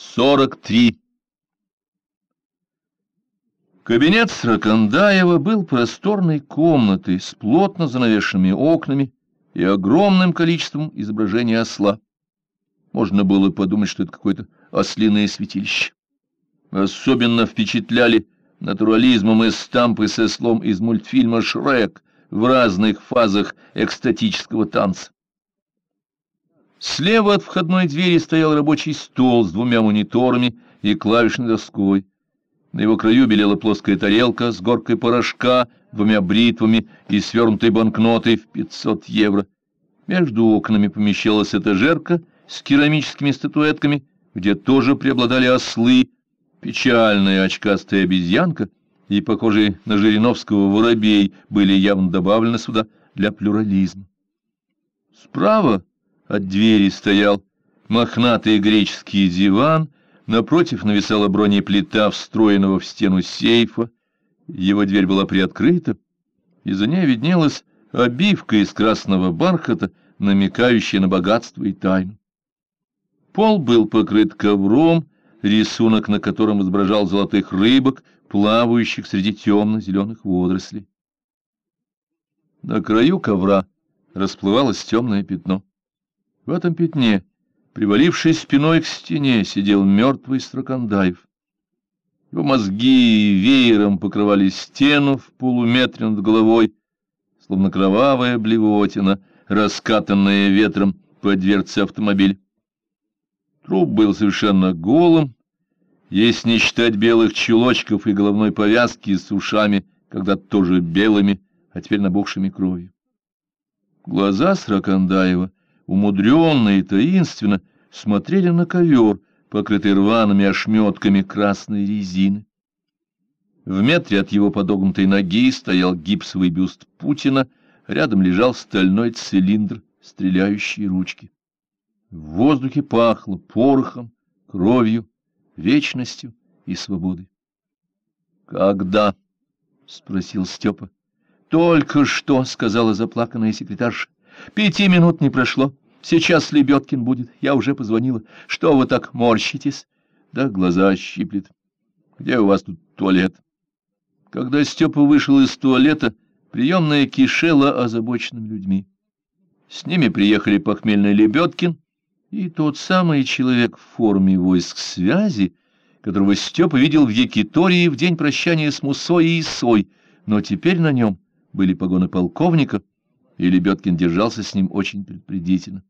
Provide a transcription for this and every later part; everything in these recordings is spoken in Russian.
43. Кабинет Сракандаева был просторной комнатой с плотно занавешенными окнами и огромным количеством изображений осла. Можно было подумать, что это какое-то ослиное святилище. Особенно впечатляли натурализмом и стампы со слом из мультфильма «Шрек» в разных фазах экстатического танца. Слева от входной двери стоял рабочий стол с двумя мониторами и клавишной доской. На его краю белела плоская тарелка с горкой порошка, двумя бритвами и свернутой банкнотой в 500 евро. Между окнами помещалась этажерка с керамическими статуэтками, где тоже преобладали ослы, печальная очкастая обезьянка и, похожий на Жириновского воробей, были явно добавлены сюда для плюрализма. Справа от двери стоял мохнатый греческий диван, напротив нависала бронеплита, встроенного в стену сейфа. Его дверь была приоткрыта, и за ней виднелась обивка из красного бархата, намекающая на богатство и тайну. Пол был покрыт ковром, рисунок на котором изображал золотых рыбок, плавающих среди темно-зеленых водорослей. На краю ковра расплывалось темное пятно. В этом пятне, привалившись спиной к стене, сидел мертвый Строкандаев. Его мозги веером покрывали стену в полуметре над головой, словно кровавая блевотина, раскатанная ветром по дверце автомобиля. Труп был совершенно голым, если не считать белых чулочков и головной повязки с ушами, когда-то тоже белыми, а теперь набухшими кровью. Глаза Сракандаева умудренно и таинственно смотрели на ковер, покрытый рваными ошметками красной резины. В метре от его подогнутой ноги стоял гипсовый бюст Путина, рядом лежал стальной цилиндр, стреляющий ручки. В воздухе пахло порохом, кровью, вечностью и свободой. «Когда?» — спросил Степа. «Только что», — сказала заплаканная секретарша. «Пяти минут не прошло. Сейчас Лебедкин будет. Я уже позвонила. Что вы так морщитесь? Да глаза щиплет. Где у вас тут туалет? Когда Степа вышел из туалета, приемная кишела озабоченными людьми. С ними приехали похмельный Лебедкин и тот самый человек в форме войск связи, которого Степа видел в Якитории в день прощания с Мусой и Исой, но теперь на нем были погоны полковника, и Лебедкин держался с ним очень предупредительно.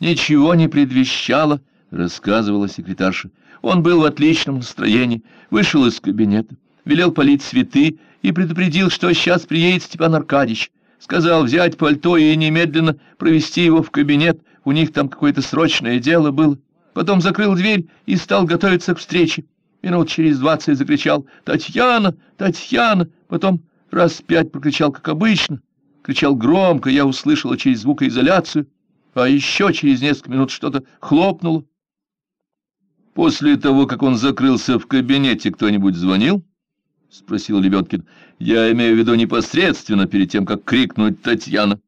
«Ничего не предвещало», — рассказывала секретарша. «Он был в отличном настроении, вышел из кабинета, велел полить цветы и предупредил, что сейчас приедет Степан Аркадьевич. Сказал взять пальто и немедленно провести его в кабинет, у них там какое-то срочное дело было. Потом закрыл дверь и стал готовиться к встрече. Минут через двадцать закричал «Татьяна! Татьяна!» Потом раз пять прокричал, как обычно. Кричал громко, я услышала через звукоизоляцию а еще через несколько минут что-то хлопнуло. После того, как он закрылся в кабинете, кто-нибудь звонил? — спросил Лебедкин. — Я имею в виду непосредственно перед тем, как крикнуть Татьяна.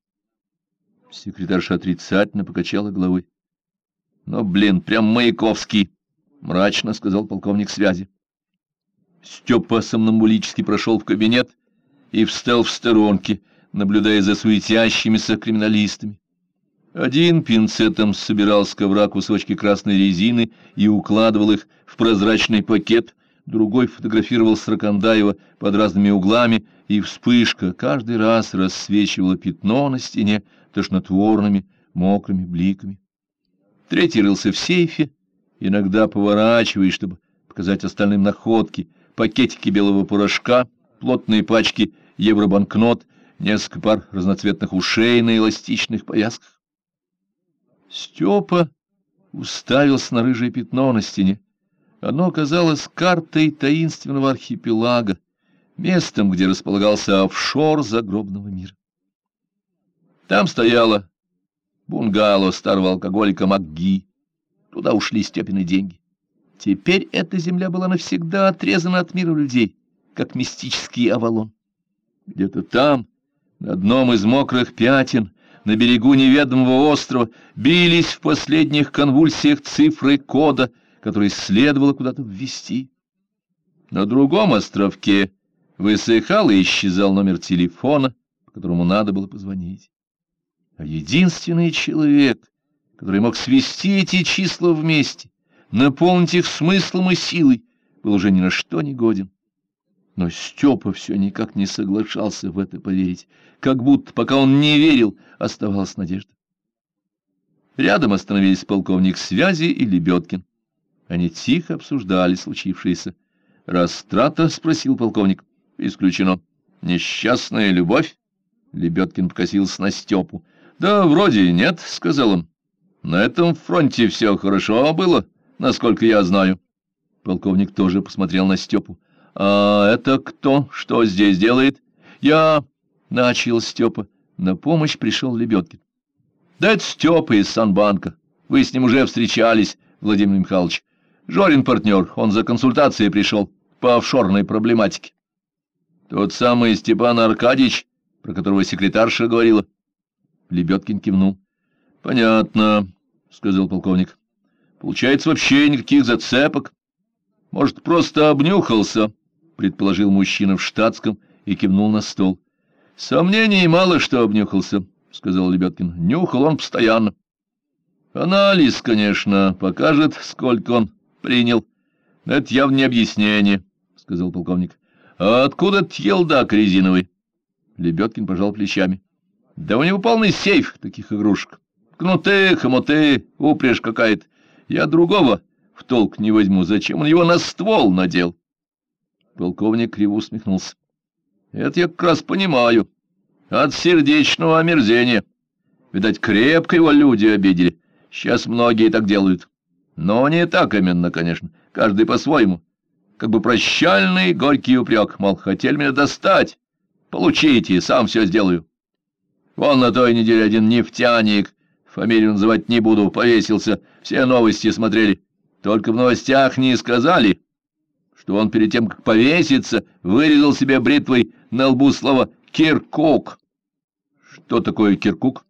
Секретарша отрицательно покачала головой. — Ну, блин, прям Маяковский, — мрачно сказал полковник связи. Степа сомнамбулически прошел в кабинет и встал в сторонке, наблюдая за суетящимися криминалистами. Один пинцетом собирал с ковра кусочки красной резины и укладывал их в прозрачный пакет, другой фотографировал Сракандаева под разными углами, и вспышка каждый раз рассвечивала пятно на стене тошнотворными мокрыми бликами. Третий рылся в сейфе, иногда поворачиваясь, чтобы показать остальным находки, пакетики белого порошка, плотные пачки евробанкнот, несколько пар разноцветных ушей на эластичных повязках. Степа уставился на рыжее пятно на стене. Оно оказалось картой таинственного архипелага, местом, где располагался офшор загробного мира. Там стояло бунгало старого алкоголика МакГи. Туда ушли Степины деньги. Теперь эта земля была навсегда отрезана от мира людей, как мистический Авалон. Где-то там, на одном из мокрых пятен, на берегу неведомого острова бились в последних конвульсиях цифры кода, который следовало куда-то ввести. На другом островке высыхал и исчезал номер телефона, по которому надо было позвонить. А единственный человек, который мог свести эти числа вместе, наполнить их смыслом и силой, был уже ни на что не годен. Но Степа все никак не соглашался в это поверить, как будто, пока он не верил, оставалась надежда. Рядом остановились полковник связи и Лебедкин. Они тихо обсуждали случившееся. «Растрата?» — спросил полковник. «Исключено». «Несчастная любовь?» Лебедкин покосился на Степу. «Да вроде нет», — сказал он. «На этом фронте все хорошо было, насколько я знаю». Полковник тоже посмотрел на Степу. «А это кто? Что здесь делает?» «Я...» — начал Степа. На помощь пришел Лебедкин. «Да это Степа из Санбанка. Вы с ним уже встречались, Владимир Михайлович. Жорин партнер, он за консультацией пришел по офшорной проблематике». «Тот самый Степан Аркадьевич, про которого секретарша говорила?» Лебедкин кивнул. «Понятно», — сказал полковник. «Получается, вообще никаких зацепок. Может, просто обнюхался?» — предположил мужчина в штатском и кивнул на стол. — Сомнений мало, что обнюхался, — сказал Лебедкин. — Нюхал он постоянно. — Анализ, конечно, покажет, сколько он принял. Это явно не объяснение, — сказал полковник. — А откуда этот елдак резиновый? Лебедкин пожал плечами. — Да у него полный сейф таких игрушек. Кнуты, хомуты, упряжь какая-то. Я другого в толк не возьму. Зачем он его на ствол надел? — Полковник криво усмехнулся. — Это я как раз понимаю. От сердечного омерзения. Видать, крепко его люди обидели. Сейчас многие так делают. Но не так именно, конечно. Каждый по-своему. Как бы прощальный горький упрек, мол, хотели меня достать. Получите, сам все сделаю. Вон на той неделе один нефтяник, фамилию называть не буду, повесился. Все новости смотрели. Только в новостях не сказали, что он перед тем, как повеситься, вырезал себе бритвой на лбу слово «Киркук». Что такое Киркук?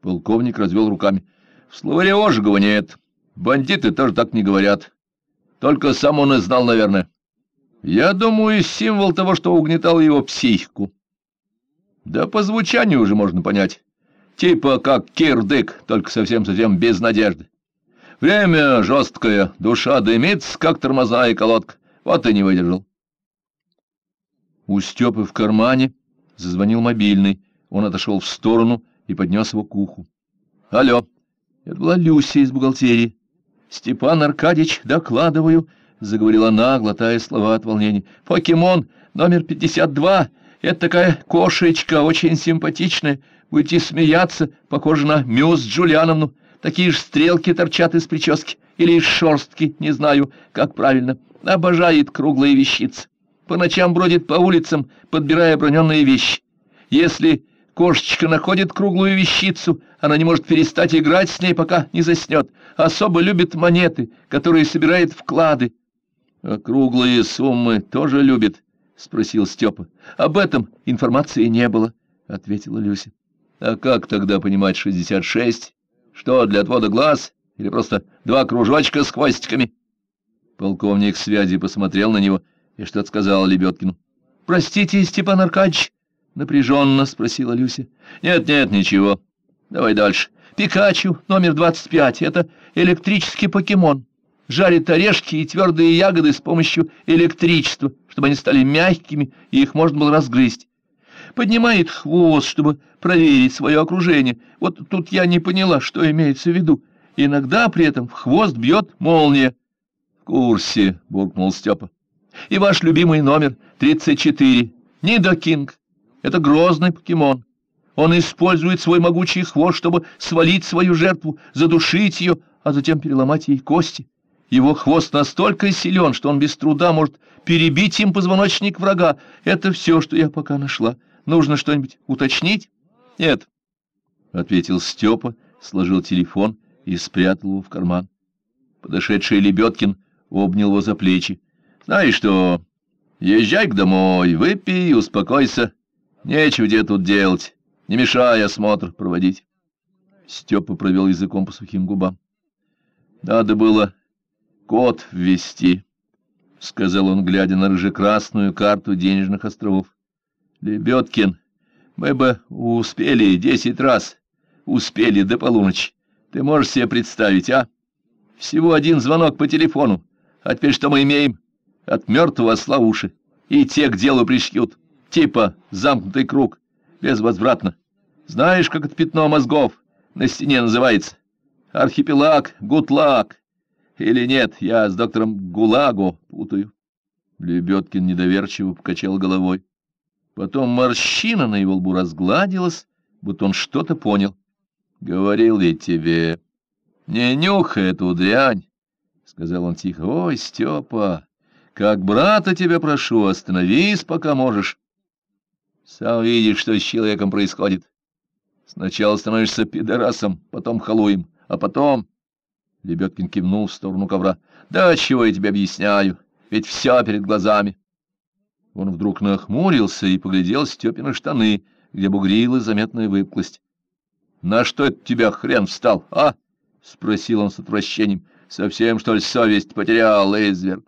Полковник развел руками. В словаре Ожегова нет. Бандиты тоже так не говорят. Только сам он и знал, наверное. Я думаю, символ того, что угнетал его психику. Да по звучанию уже можно понять. Типа как кирдык, только совсем-совсем без надежды. Время жесткое, душа дымится, как тормозная колодка. Вот и не выдержал. У Степы в кармане зазвонил мобильный. Он отошел в сторону и поднес его к уху. — Алло, это была Люся из бухгалтерии. — Степан Аркадьевич, докладываю, — заговорила она, глотая слова от волнения. — Покемон номер 52. Это такая кошечка, очень симпатичная. Будете смеяться, похожа на Мюс Джулиановну. Такие же стрелки торчат из прически или из шерстки, не знаю, как правильно. — Обожает круглые вещицы. По ночам бродит по улицам, подбирая броненные вещи. Если кошечка находит круглую вещицу, она не может перестать играть с ней, пока не заснет. Особо любит монеты, которые собирает вклады. — А круглые суммы тоже любит? — спросил Степа. — Об этом информации не было, — ответила Люся. — А как тогда понимать шестьдесят шесть? Что, для отвода глаз? Или просто два кружочка с хвостиками? — Полковник связи посмотрел на него и что-то сказал Лебедкину. — Простите, Степан Аркадьевич, — напряженно спросила Люся. — Нет, нет, ничего. Давай дальше. Пикачу, номер двадцать пять. Это электрический покемон. Жарит орешки и твердые ягоды с помощью электричества, чтобы они стали мягкими, и их можно было разгрызть. Поднимает хвост, чтобы проверить свое окружение. Вот тут я не поняла, что имеется в виду. Иногда при этом в хвост бьет молния курсе, — буркнул Степа. — И ваш любимый номер, 34, Нидо Кинг. Это грозный покемон. Он использует свой могучий хвост, чтобы свалить свою жертву, задушить ее, а затем переломать ей кости. Его хвост настолько силен, что он без труда может перебить им позвоночник врага. Это все, что я пока нашла. Нужно что-нибудь уточнить? — Нет, — ответил Степа, сложил телефон и спрятал его в карман. Подошедший Лебедкин обнял его за плечи. — Знаешь что, езжай-ка домой, выпей успокойся. Нечего где тут делать, не мешай осмотр проводить. Степа провел языком по сухим губам. Надо было Код ввести, — сказал он, глядя на рыжекрасную карту денежных островов. — Лебедкин, мы бы успели десять раз, успели до полуночи. Ты можешь себе представить, а? Всего один звонок по телефону. А теперь что мы имеем? От мертвого осла уши. И те к делу пришьют. Типа замкнутый круг. Безвозвратно. Знаешь, как это пятно мозгов на стене называется? Архипелаг, гутлаг. Или нет, я с доктором Гулаго путаю. Лебедкин недоверчиво покачал головой. Потом морщина на его лбу разгладилась, будто он что-то понял. — Говорил ли тебе? — Не нюхай эту дрянь, — сказал он тихо. — Ой, Степа, как брата тебя прошу, остановись, пока можешь. Сам видишь, что с человеком происходит. Сначала становишься пидорасом, потом халуем, а потом... Лебедкин кивнул в сторону ковра. — Да чего я тебе объясняю, ведь все перед глазами. Он вдруг нахмурился и поглядел Степина штаны, где бугрилась заметная выпуклость. — На что это тебя хрен встал, а? — спросил он с отвращением. — Совсем, что ли, совесть потерял, изверг?